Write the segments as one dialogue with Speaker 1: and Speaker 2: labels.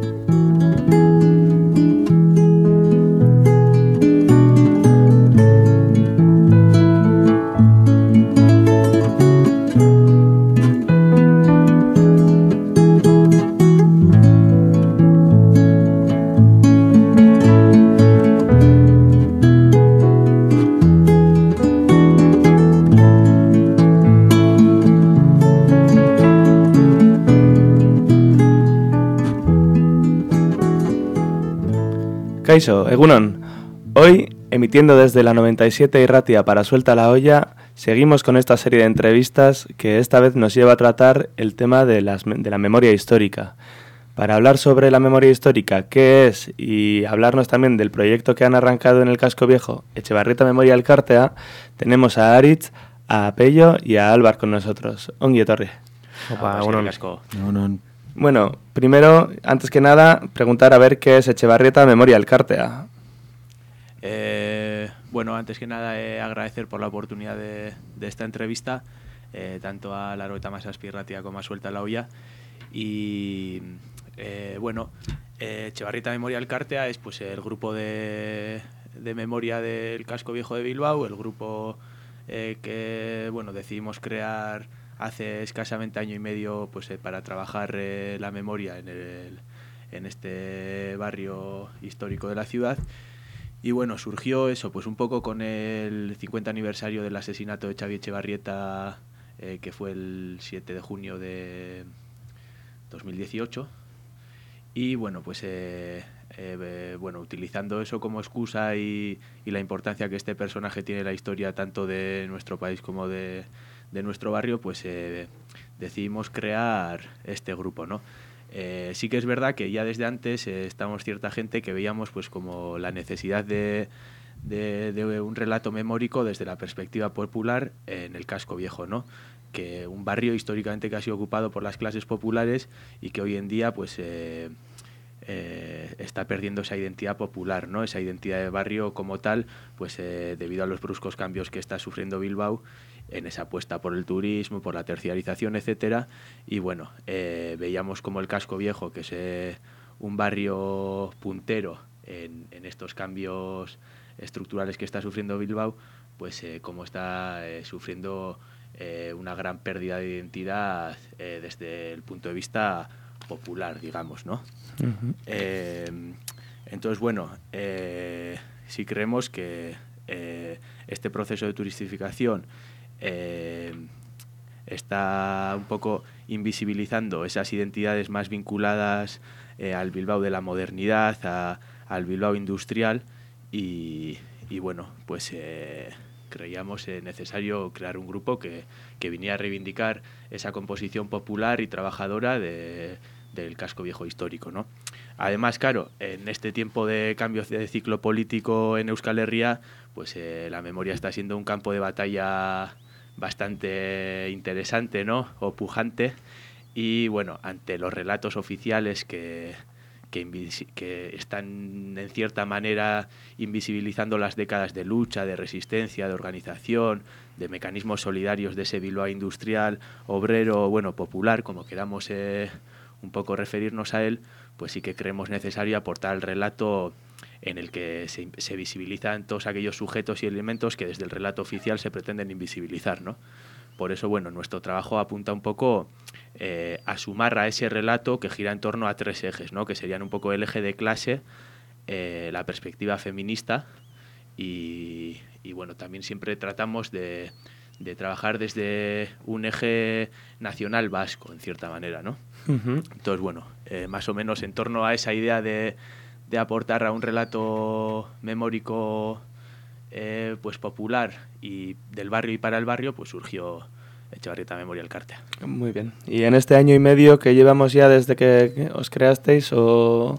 Speaker 1: Bye. Kaiso, Egunon. Hoy, emitiendo desde la 97 Irratia para Suelta la Olla, seguimos con esta serie de entrevistas que esta vez nos lleva a tratar el tema de, de la memoria histórica. Para hablar sobre la memoria histórica, qué es, y hablarnos también del proyecto que han arrancado en el casco viejo, Echevarrieta Memorial Cártea, tenemos a Aritz, a Pello y a Álvar con nosotros. Ongi Torre.
Speaker 2: Opa,
Speaker 3: bueno,
Speaker 2: casco.
Speaker 1: Bueno, primero, antes que nada, preguntar a ver qué es Echevarrieta Memorial Cártea.
Speaker 3: Eh, bueno, antes que nada, eh, agradecer por la oportunidad de, esta entrevista, eh, tanto a la Roeta más Aspirratia como a Suelta la Olla. Y bueno, Echevarrieta Memorial Cártea es pues el grupo de, de, memoria del casco viejo de Bilbao, el grupo que bueno decidimos crear hace escasamente año y medio pues, eh, para trabajar eh, la memoria en, el, en este barrio histórico de la ciudad. Y bueno, surgió eso, pues un poco con el 50 aniversario del asesinato de Xavi Echevarrieta, eh, que fue el 7 de junio de 2018. Y bueno, pues bueno, utilizando eso como excusa y, y, la importancia que este personaje tiene en la historia tanto de nuestro país como de, de nuestro barrio, pues eh, decidimos crear este grupo, ¿no? Eh, sí que es verdad que ya desde antes eh, estamos cierta gente que veíamos pues como la necesidad de, de, un relato memórico desde la perspectiva popular en el casco viejo, ¿no? que un barrio históricamente que ha sido ocupado por las clases populares y que hoy en día pues está perdiendo esa identidad popular, ¿no? esa identidad de barrio como tal, pues debido a los bruscos cambios que está sufriendo Bilbao en esa apuesta por el turismo, por la terciarización, etcétera. Y bueno, eh, veíamos como el casco viejo, que es eh, un barrio puntero en, estos cambios estructurales que está sufriendo Bilbao, pues eh, como está sufriendo una gran pérdida de identidad desde el punto de vista popular, digamos, ¿no? entonces, bueno, si creemos que este proceso de turistificación eh, está un poco invisibilizando esas identidades más vinculadas eh, al Bilbao de la modernidad, al Bilbao industrial y, bueno, pues eh, creíamos necesario crear un grupo que, que, viniera a reivindicar esa composición popular y trabajadora del casco viejo histórico. ¿no? Además, claro, en este tiempo de cambios de ciclo político en Euskal Herria, pues la memoria está siendo un campo de batalla bastante interesante, ¿no? O pujante. Y bueno, ante los relatos oficiales que, que, están en cierta manera invisibilizando las décadas de lucha, de resistencia, de organización, de mecanismos solidarios de ese industrial, obrero, bueno, popular, como queramos eh, un poco referirnos a él, pues sí que creemos necesario aportar el relato en el que se, visibilizan todos aquellos sujetos y elementos que desde el relato oficial se pretenden invisibilizar. ¿no? Por eso, bueno, nuestro trabajo apunta un poco eh, a sumar a ese relato que gira en torno a tres ejes, ¿no? que serían un poco el eje de clase, eh, la perspectiva feminista y, bueno, también siempre tratamos de, trabajar desde un eje nacional vasco, en cierta manera, ¿no? Entonces, bueno, eh, más o menos en torno a esa idea de, de aportar a un relato memórico eh, pues popular y del barrio y para el barrio, pues surgió Echevarrieta Memorial Cartea.
Speaker 1: Muy bien. Y en este año y medio que llevamos ya desde que os creasteis o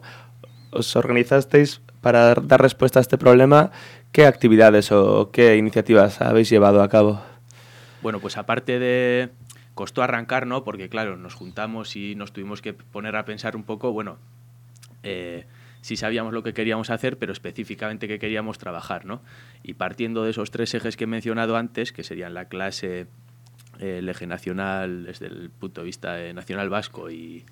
Speaker 1: os organizasteis para dar respuesta a este problema, ¿qué actividades o qué iniciativas habéis llevado a cabo?
Speaker 3: Bueno, pues aparte de... Costó arrancar, ¿no? Porque claro, nos juntamos y nos tuvimos que poner a pensar un poco, bueno, eh, sí sabíamos lo que queríamos hacer, pero específicamente qué queríamos trabajar, ¿no? Y partiendo de esos tres ejes que he mencionado antes, que serían la clase, el eje nacional desde el punto de vista nacional vasco y,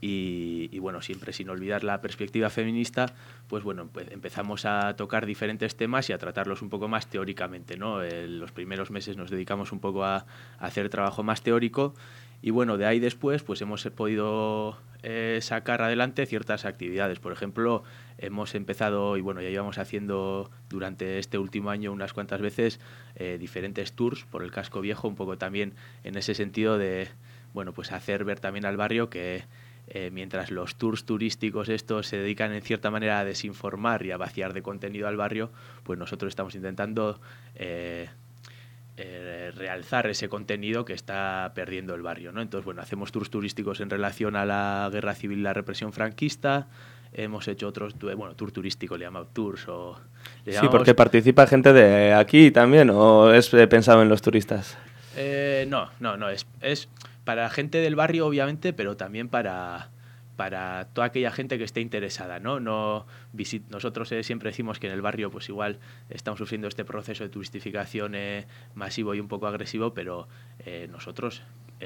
Speaker 3: Y, bueno, siempre sin olvidar la perspectiva feminista, pues bueno, pues empezamos a tocar diferentes temas y a tratarlos un poco más teóricamente, ¿no? los primeros meses nos dedicamos un poco a, hacer trabajo más teórico y bueno, de ahí después pues hemos podido eh, sacar adelante ciertas actividades. Por ejemplo, hemos empezado, y bueno, ya llevamos haciendo durante este último año unas cuantas veces eh, diferentes tours por el casco viejo, un poco también en ese sentido de, bueno, pues hacer ver también al barrio que eh, mientras los tours turísticos estos se dedican en cierta manera a desinformar y a vaciar de contenido al barrio, pues nosotros estamos intentando eh, eh, realzar ese contenido que está perdiendo el barrio. ¿no? Entonces, bueno, hacemos tours turísticos en relación a la guerra civil y la represión franquista, hemos hecho otros, bueno, tour turístico le llamamos tours o...
Speaker 1: Sí, porque participa gente de aquí también, ¿o es pensado en los turistas?
Speaker 3: no, no, no, es, es para gente del barrio, obviamente, pero también para, para toda aquella gente que esté interesada, ¿no? no nosotros eh, siempre decimos que en el barrio, pues igual estamos sufriendo este proceso de turistificación eh, masivo y un poco agresivo, pero eh, nosotros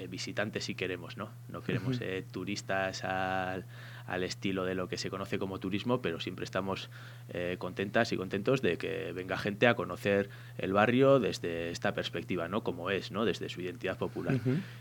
Speaker 3: visitantes sí queremos, ¿no? No queremos turistas al al estilo de lo que se conoce como turismo, pero siempre estamos eh, contentas y contentos de que venga gente a conocer el barrio desde esta perspectiva, ¿no? Como es, ¿no? Desde su identidad popular.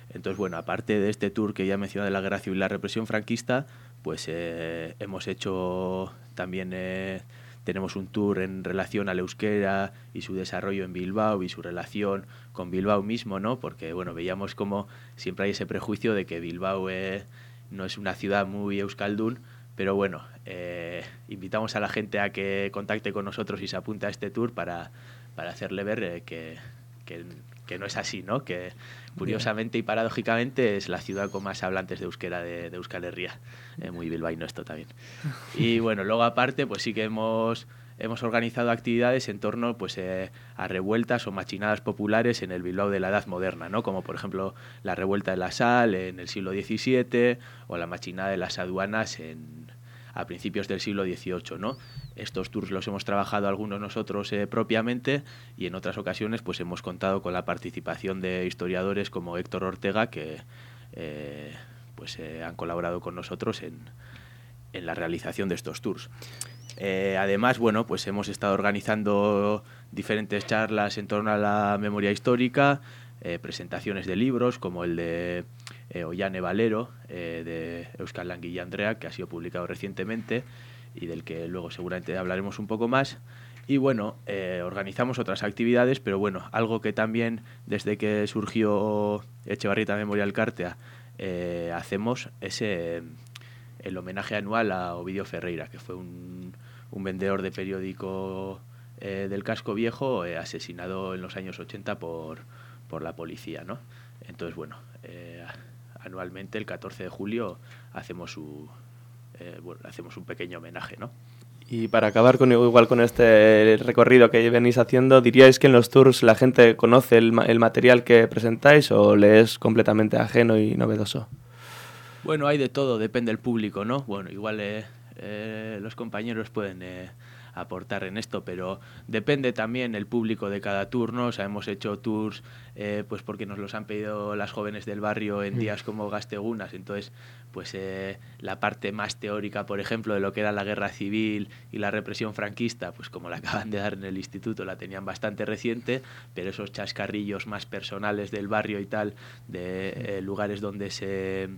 Speaker 3: Entonces, bueno, aparte de este tour que ya mencionado de la guerra civil y la represión franquista, pues eh, hemos hecho también... Eh, tenemos un tour en relación al euskera y su desarrollo en Bilbao y su relación con Bilbao mismo, ¿no? Porque, bueno, veíamos como siempre hay ese prejuicio de que Bilbao es no es una ciudad muy euskaldun, pero bueno, eh, invitamos a la gente a que contacte con nosotros y se apunte a este tour para, hacerle ver eh, que, no es así, ¿no? Que curiosamente y paradójicamente es la ciudad con más hablantes de euskera de, de Euskal Herria. Eh, muy bilbaíno esto también. Y bueno, luego aparte, pues sí que hemos hemos organizado actividades en torno pues, eh, a revueltas o machinadas populares en el Bilbao de la Edad Moderna, ¿no? como por ejemplo la revuelta de la sal en el siglo XVII o la machinada de las aduanas en, a principios del siglo XVIII. ¿no? Estos tours los hemos trabajado algunos nosotros eh, propiamente y en otras ocasiones pues, hemos contado con la participación de historiadores como Héctor Ortega que eh, pues, han colaborado con nosotros en la realización de estos tours. Eh, además, bueno, pues hemos estado organizando diferentes charlas en torno a la memoria histórica, eh, presentaciones de libros como el de eh, Ollane Valero, de Euskal Langui Andrea, que ha sido publicado recientemente y del que luego seguramente hablaremos un poco más. Y bueno, organizamos otras actividades, pero bueno, algo que también desde que surgió Echevarrieta Memorial Cartea hacemos es el homenaje anual a Ovidio Ferreira, que fue un, un vendedor de periódico eh, del casco viejo eh, asesinado en los años 80 por, por la policía, ¿no? Entonces, bueno, eh, anualmente el 14 de julio hacemos, su, bueno, hacemos un pequeño homenaje, ¿no?
Speaker 1: Y para acabar con igual con este recorrido que venís haciendo, ¿diríais que en los tours la gente conoce el, el material que presentáis o le es completamente ajeno y novedoso?
Speaker 3: Bueno, hay de todo, depende del público, ¿no? Bueno, igual eh, los compañeros pueden eh, aportar en esto, pero depende también el público de cada turno. O sea, hemos hecho tours eh, pues porque nos los han pedido las jóvenes del barrio en mm. días como Gastegunas. Entonces, pues la parte más teórica, por ejemplo, de lo que era la guerra civil y la represión franquista, pues como la acaban de dar en el instituto, la tenían bastante reciente, pero esos chascarrillos más personales del barrio y tal, de lugares donde se,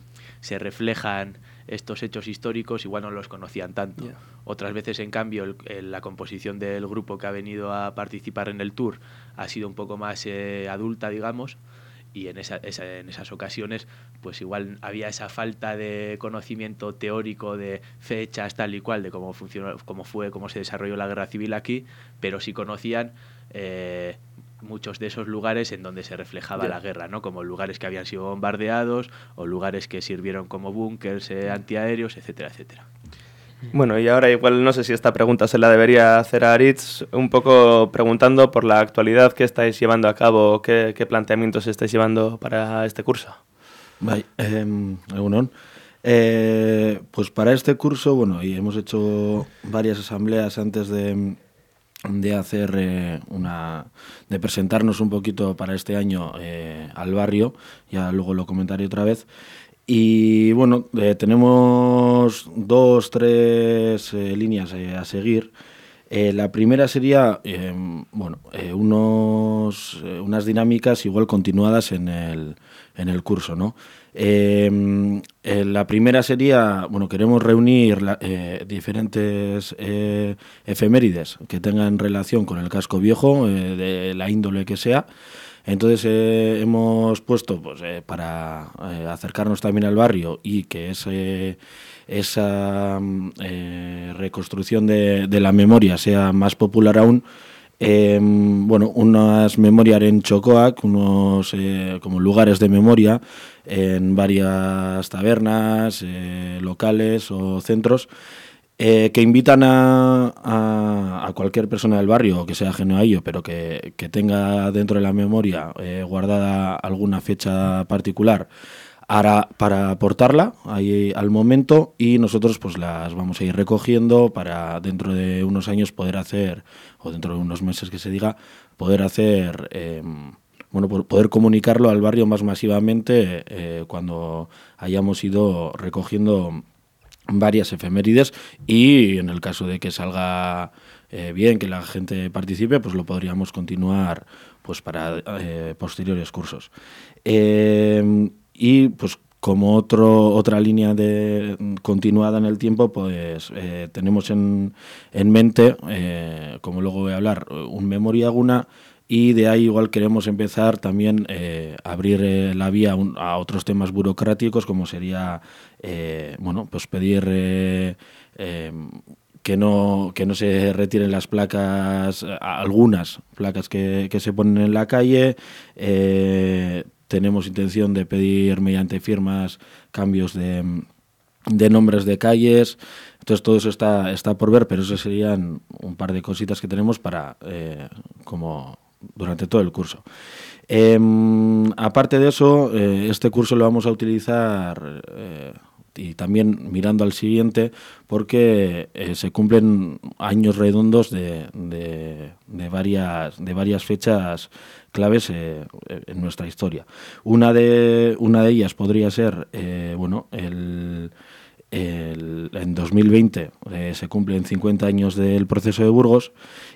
Speaker 3: se reflejan estos hechos históricos igual no los conocían tanto. Otras veces, en cambio, la composición del grupo que ha venido a participar en el tour ha sido un poco más eh, adulta, digamos, y en, en esas ocasiones pues igual había esa falta de conocimiento teórico de fechas tal y cual de cómo funcionó cómo fue cómo se desarrolló la guerra civil aquí pero sí conocían eh, muchos de esos lugares en donde se reflejaba la guerra, ¿no? Como lugares que habían sido bombardeados o lugares que sirvieron como búnkers eh, antiaéreos, etcétera, etcétera.
Speaker 1: Bueno, y ahora igual no sé si esta pregunta se la debería hacer a Aritz, un poco preguntando por la actualidad que estáis llevando a cabo, qué, qué planteamientos estáis llevando para este curso.
Speaker 2: Bai, eh, eh, pues para este curso, bueno, y hemos hecho varias asambleas antes de, de hacer eh, una de presentarnos un poquito para este año eh, al barrio ya luego lo comentaré otra vez Y bueno, eh, tenemos dos, tres líneas a seguir. la primera sería, bueno, unos, unas dinámicas igual continuadas en el, en el curso, ¿no? la primera sería, bueno, queremos reunir diferentes efemérides que tengan relación con el casco viejo, de la índole que sea, entonces eh, hemos puesto, pues, eh, para eh, acercarnos también al barrio y que esa mm, reconstrucción de, la memoria sea más popular aún, em, bueno, unas memorias en Chocoac, unos como lugares de memoria en varias tabernas, locales o centros, eh, que invitan a, a, cualquier persona del barrio, que sea ajeno a ello, pero que, que tenga dentro de la memoria eh, guardada alguna fecha particular para, para aportarla ahí al momento y nosotros pues las vamos a ir recogiendo para dentro de unos años poder hacer, o dentro de unos meses que se diga, poder hacer... Em, bueno, poder comunicarlo al barrio más masivamente eh, cuando hayamos ido recogiendo varias efemérides y en el caso de que salga eh, bien, que la gente participe, pues lo podríamos continuar pues para eh, posteriores cursos. Eh, y pues como otro, otra línea de, continuada en el tiempo, pues tenemos en, en mente, como luego voy a hablar, un Memoria Aguna y de ahí igual queremos empezar también eh, abrir eh, la vía a otros temas burocráticos como sería eh, bueno pues pedir eh, em, que no que no se retiren las placas algunas placas que, que se ponen en la calle tenemos intención de pedir mediante firmas cambios de, nombres de calles entonces todo eso está, está por ver, pero eso serían un par de cositas que tenemos para como durante todo el curso. Em, aparte de eso, eh, este curso lo vamos a utilizar eh, y también mirando al siguiente porque eh, se cumplen años redondos de, de, varias, de varias fechas claves en nuestra historia. Una de, una de ellas podría ser bueno, el, en 2020 se cumplen 50 años del proceso de Burgos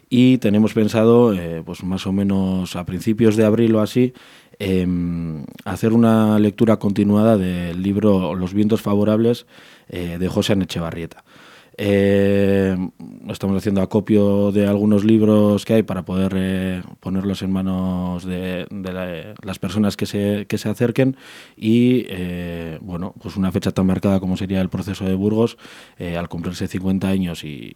Speaker 2: y tenemos pensado, eh, pues más o menos a principios de abril o así, em, hacer una lectura continuada del libro Los vientos favorables eh, de José Echevarrieta. Eh, estamos haciendo acopio de algunos libros que hay para poder ponerlos en manos de, las personas que se, que se acerquen y bueno, pues una fecha tan marcada como sería el proceso de Burgos, al cumplirse 50 años y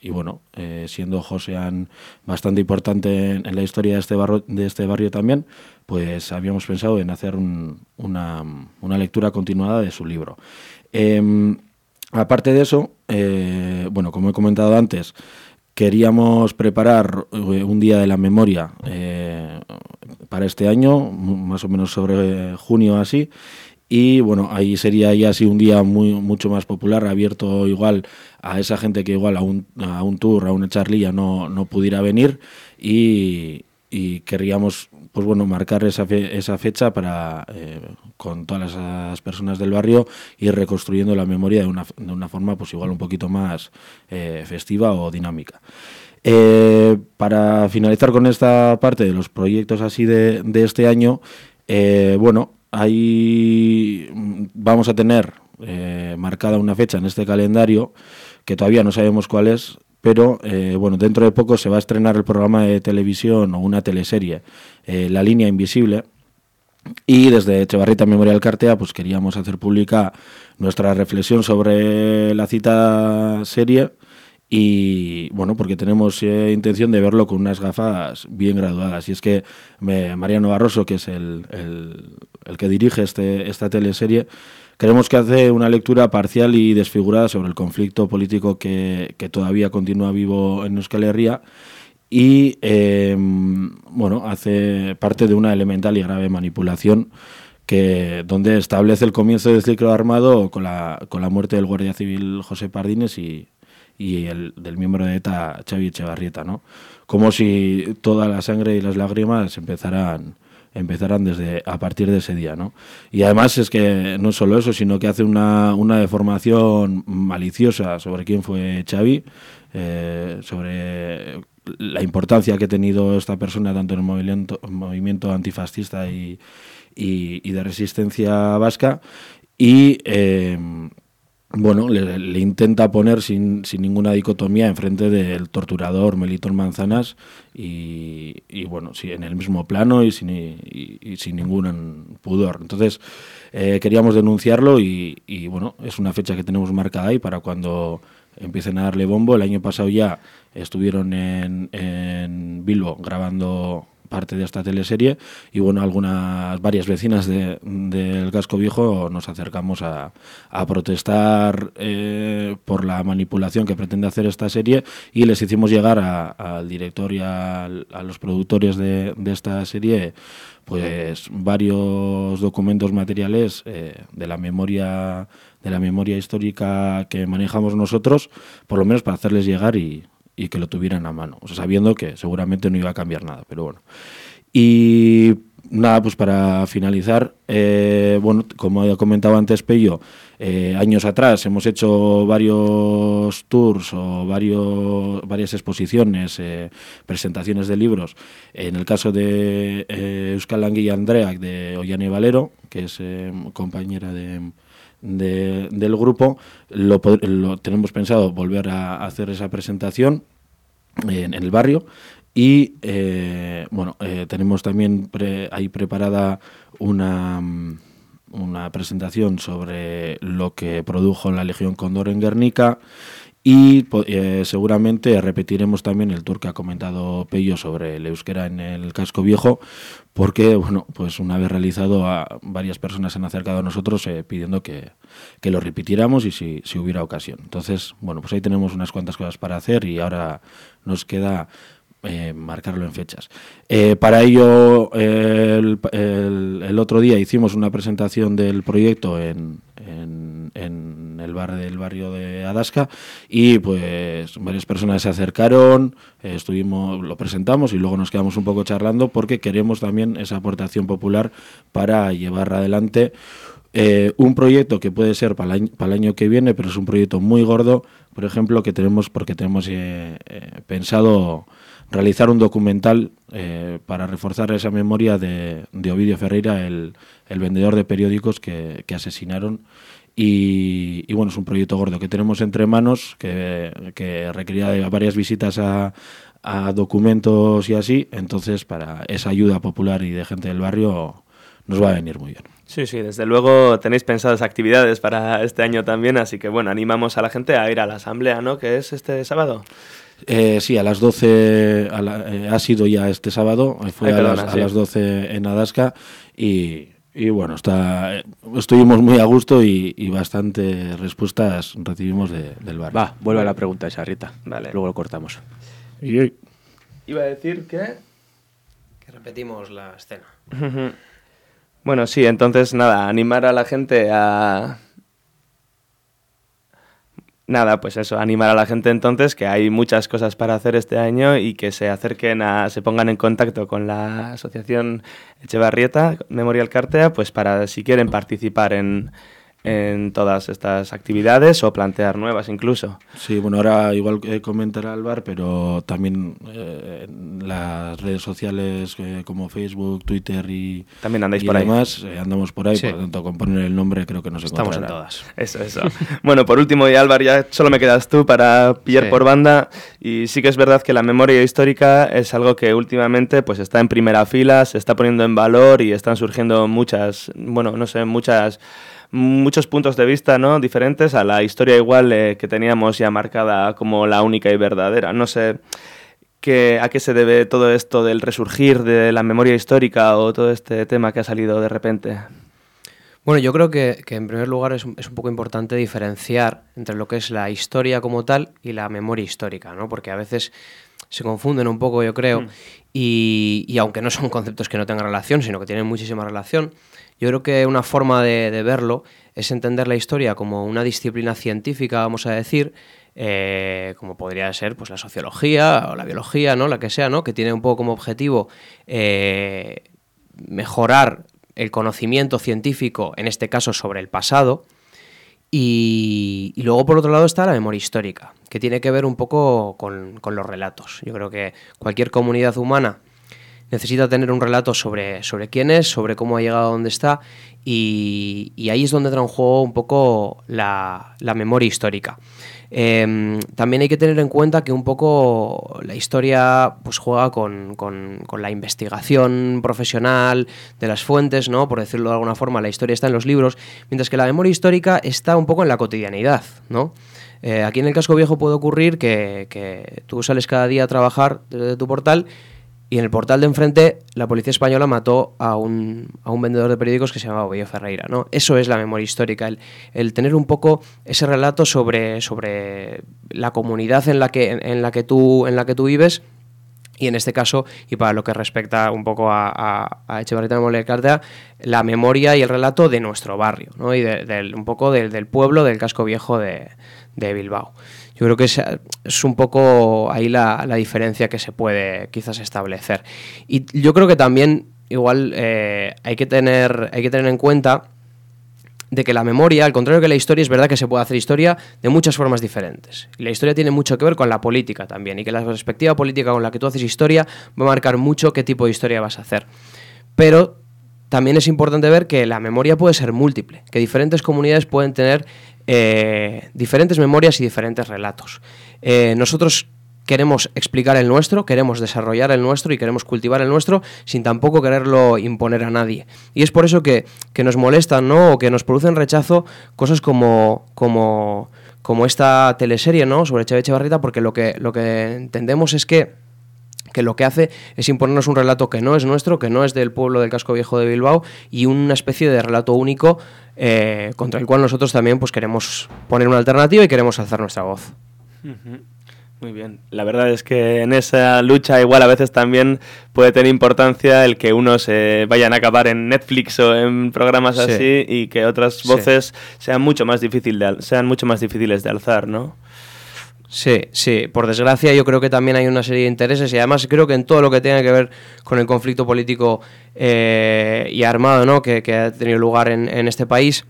Speaker 2: y bueno, eh, siendo Josean bastante importante en, la historia de este, barrio, de este barrio también, pues habíamos pensado en hacer una, una, lectura continuada de su libro. Aparte de eso, eh, bueno, como he comentado antes, queríamos preparar eh, un día de la memoria para este año, más o menos sobre junio así, y bueno, ahí sería ya así un día muy mucho más popular, abierto igual a esa gente que igual a un, a un tour, a una charlilla no, no pudiera venir y, y querríamos pues bueno marcar esa, esa fecha para eh, con todas las personas del barrio ir reconstruyendo la memoria de una, de una forma pues igual un poquito más eh, festiva o dinámica. Eh, para finalizar con esta parte de los proyectos así de, de este año, bueno, ahí vamos a tener marcada una fecha en este calendario que todavía no sabemos cuál es, pero eh, bueno, dentro de poco se va a estrenar el programa de televisión o una teleserie, eh, La línea invisible, y desde Echevarrita Memorial Cartea pues queríamos hacer pública nuestra reflexión sobre la cita serie y bueno, porque tenemos eh, intención de verlo con unas gafas bien graduadas. Y es que Mariano Barroso, que es el, el, que dirige este, esta teleserie, creemos que hace una lectura parcial y desfigurada sobre el conflicto político que, que todavía continúa vivo en Euskal Herria y em, bueno, hace parte de una elemental y grave manipulación que donde establece el comienzo del ciclo armado con la, con la muerte del guardia civil José Pardines y y el del miembro de ETA, Xavi Echevarrieta, ¿no? Como si toda la sangre y las lágrimas empezaran empezarán desde a partir de ese día, ¿no? Y además es que no solo eso, sino que hace una, una deformación maliciosa sobre quién fue Xavi, eh, sobre la importancia que ha tenido esta persona tanto en el movimiento, movimiento antifascista y, y, de resistencia vasca y eh, bueno, le, intenta poner sin, sin, ninguna dicotomía enfrente del torturador Melitón Manzanas y, y, bueno, sí, en el mismo plano y sin, y, sin ningún pudor. Entonces, eh, queríamos denunciarlo y, y, bueno, es una fecha que tenemos marcada ahí para cuando empiecen a darle bombo. El año pasado ya estuvieron en, en Bilbo grabando parte de esta teleserie y bueno, algunas, varias vecinas del casco viejo nos acercamos a, protestar eh, por la manipulación que pretende hacer esta serie y les hicimos llegar al director y a, los productores de, de, esta serie pues varios documentos materiales eh, de la memoria de la memoria histórica que manejamos nosotros, por lo menos para hacerles llegar y, y que lo tuvieran a mano, sabiendo que seguramente no iba a cambiar nada, pero bueno. Y nada, pues para finalizar, eh, bueno, como había comentado antes Pello, eh, años atrás hemos hecho varios tours o varios, varias exposiciones, eh, presentaciones de libros. En el caso de Euskal Langui y Andrea, de Ollane Valero, que es compañera de, del grupo, lo, tenemos pensado volver a hacer esa presentación en, el barrio y eh, bueno eh, tenemos también ahí preparada una una presentación sobre lo que produjo la Legión Condor en Guernica y eh, seguramente repetiremos también el tour que ha comentado Pello sobre el euskera en el casco viejo, porque bueno, pues una vez realizado a varias personas se han acercado a nosotros eh, pidiendo que, que, lo repitiéramos y si, si hubiera ocasión. Entonces, bueno, pues ahí tenemos unas cuantas cosas para hacer y ahora nos queda eh, marcarlo en fechas. Eh, para ello, el, otro día hicimos una presentación del proyecto en, en, el bar del barrio de Adasca y pues varias personas se acercaron, eh, estuvimos, lo presentamos y luego nos quedamos un poco charlando porque queremos también esa aportación popular para llevar adelante un proyecto que puede ser para el, año, que viene, pero es un proyecto muy gordo, por ejemplo, que tenemos porque tenemos pensado realizar un documental eh, para reforzar esa memoria de, de Ovidio Ferreira, el, el, vendedor de periódicos que, que asesinaron. Y, y, bueno, es un proyecto gordo que tenemos entre manos, que, que requería varias visitas a, a documentos y así. Entonces, para esa ayuda popular y de gente del barrio, nos va a venir muy bien.
Speaker 1: Sí, sí, desde luego tenéis pensadas actividades para este año también, así que bueno, animamos a la gente a ir a la asamblea, ¿no? Que es este sábado.
Speaker 2: Eh, sí, a las 12 a la, eh, ha sido ya este sábado, eh, fue a, las, a las 12 en Adasca y, y bueno, está, estuvimos muy a gusto y, y bastantes respuestas recibimos de, del bar.
Speaker 3: Va, vuelve a la pregunta esa, Rita. Vale. Luego lo cortamos.
Speaker 1: Y, Iba a decir que...
Speaker 4: Que repetimos la escena.
Speaker 1: bueno, sí, entonces nada, animar a la gente a Nada, pues eso, animar a la gente entonces que hay muchas cosas para hacer este año y que se acerquen a, se pongan en contacto con la asociación Echevarrieta Memorial Cartea, pues para si quieren participar en, en todas estas actividades o plantear nuevas incluso.
Speaker 2: Sí, bueno, ahora igual eh, comentará Álvaro, pero también eh, las redes sociales eh, como Facebook, Twitter y,
Speaker 1: también andáis
Speaker 2: y
Speaker 1: por
Speaker 2: demás,
Speaker 1: ahí.
Speaker 2: Eh, andamos por ahí, sí. por lo tanto con poner el nombre creo que nos
Speaker 4: Estamos en todas.
Speaker 1: Eso, eso. bueno, por último, y Álvaro, ya solo me quedas tú para pillar sí. por banda y sí que es verdad que la memoria histórica es algo que últimamente pues está en primera fila, se está poniendo en valor y están surgiendo muchas, bueno, no sé, muchas muchos puntos de vista ¿no? diferentes a la historia igual eh, que teníamos ya marcada como la única y verdadera. No sé que, a qué se debe todo esto del resurgir de la memoria histórica o todo este tema que ha salido de repente.
Speaker 4: Bueno, yo creo que, que en primer lugar es, es, un poco importante diferenciar entre lo que es la historia como tal y la memoria histórica, ¿no? Porque a veces se confunden un poco, yo creo, mm. y, y aunque no son conceptos que no tengan relación, sino que tienen muchísima relación, yo creo que una forma de, de, verlo es entender la historia como una disciplina científica, vamos a decir, eh, como podría ser pues, la sociología o la biología, ¿no? la que sea, ¿no? que tiene un poco como objetivo eh, mejorar el conocimiento científico, en este caso sobre el pasado, y, luego, por otro lado, está la memoria histórica, que tiene que ver un poco con, los relatos. Yo creo que cualquier comunidad humana necesita tener un relato sobre, sobre quién es, sobre cómo ha llegado a donde está, y, ahí es donde entra en juego un poco la, la memoria histórica. Em, también hay que tener en cuenta que un poco la historia pues, juega con, la investigación profesional de las fuentes, ¿no? por decirlo de alguna forma, la historia está en los libros, mientras que la memoria histórica está un poco en la cotidianidad. ¿no? Eh, aquí en el casco viejo puede ocurrir que, que tú sales cada día a trabajar desde tu portal y en el portal de enfrente, la policía española mató a un, a un vendedor de periódicos que se llamaba Bello Ferreira. ¿no? Eso es la memoria histórica, el, el, tener un poco ese relato sobre, sobre la comunidad en la, que, en, la que tú, en la que tú vives. Y en este caso, y para lo que respecta un poco a, a, a Echevarrieta de la memoria y el relato de nuestro barrio, ¿no? y de, un poco del, del pueblo del casco viejo de, de Bilbao. Yo creo que es, un poco ahí la, la, diferencia que se puede quizás establecer. Y yo creo que también igual eh, hay, que tener, hay que tener en cuenta de que la memoria, al contrario que la historia, es verdad que se puede hacer historia de muchas formas diferentes. Y la historia tiene mucho que ver con la política también, y que la perspectiva política con la que tú haces historia va a marcar mucho qué tipo de historia vas a hacer. Pero también es importante ver que la memoria puede ser múltiple, que diferentes comunidades pueden tener eh, diferentes memorias y diferentes relatos. Eh, nosotros queremos explicar el nuestro, queremos desarrollar el nuestro y queremos cultivar el nuestro sin tampoco quererlo imponer a nadie. Y es por eso que, nos molestan, ¿no? O que nos producen rechazo cosas como, como, como esta teleserie, ¿no? Sobre Cheve Barrita, porque lo que, lo que entendemos es que que lo que hace es imponernos un relato que no es nuestro, que no es del pueblo del casco viejo de Bilbao y una especie de relato único eh, contra el cual nosotros también pues queremos poner una alternativa y queremos alzar nuestra voz.
Speaker 1: Muy bien. La verdad es que en esa lucha igual a veces también puede tener importancia el que unos se vayan a acabar en Netflix o en programas así y que otras voces sean mucho más difícil de, sean mucho más difíciles de alzar, ¿no?
Speaker 4: Sí, sí, por desgracia yo creo que también hay una serie de intereses y además creo que en todo lo que tenga que ver con el conflicto político eh, y armado ¿no? que, ha tenido lugar en, en este país,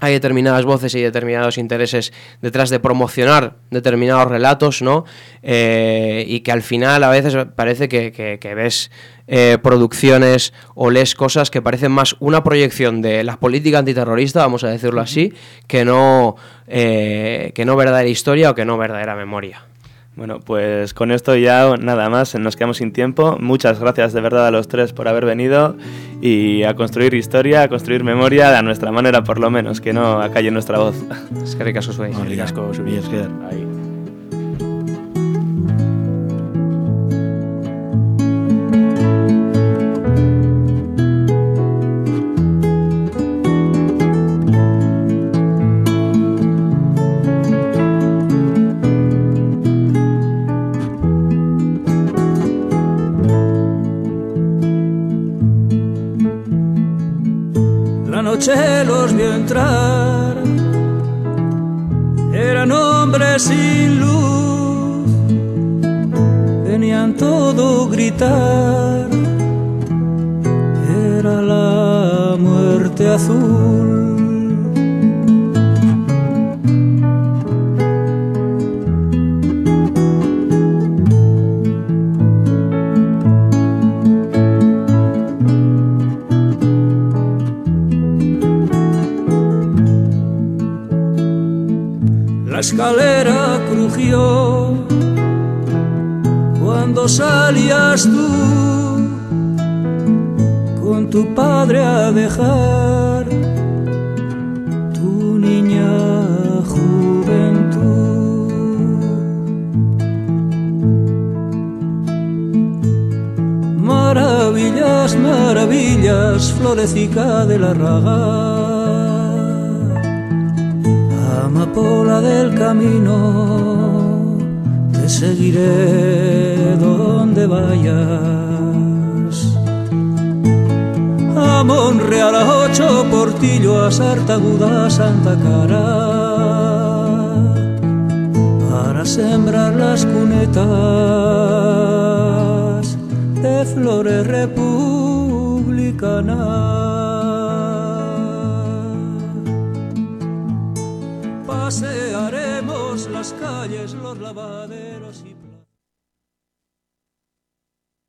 Speaker 4: hay determinadas voces y determinados intereses detrás de promocionar determinados relatos, ¿no? Eh, y que al final a veces parece que, ves eh, producciones o lees cosas que parecen más una proyección de la política antiterrorista, vamos a decirlo así, que no, eh, que no verdadera historia o que no verdadera memoria.
Speaker 1: Bueno, pues con esto ya nada más, nos quedamos sin tiempo. Muchas gracias de verdad a los tres por haber venido y a construir historia, a construir memoria a nuestra manera por lo menos, que no acalle nuestra voz.
Speaker 4: Es que ricasco
Speaker 2: Ahí.
Speaker 5: Era la muerte azul. Maravillas, maravillas, florecica de la raga. Amapola del camino, te seguiré donde vayas. A Monreal, a Ocho Portillo, a Sartaguda, Santa Cara, para sembrar las cunetas de flores repúblicas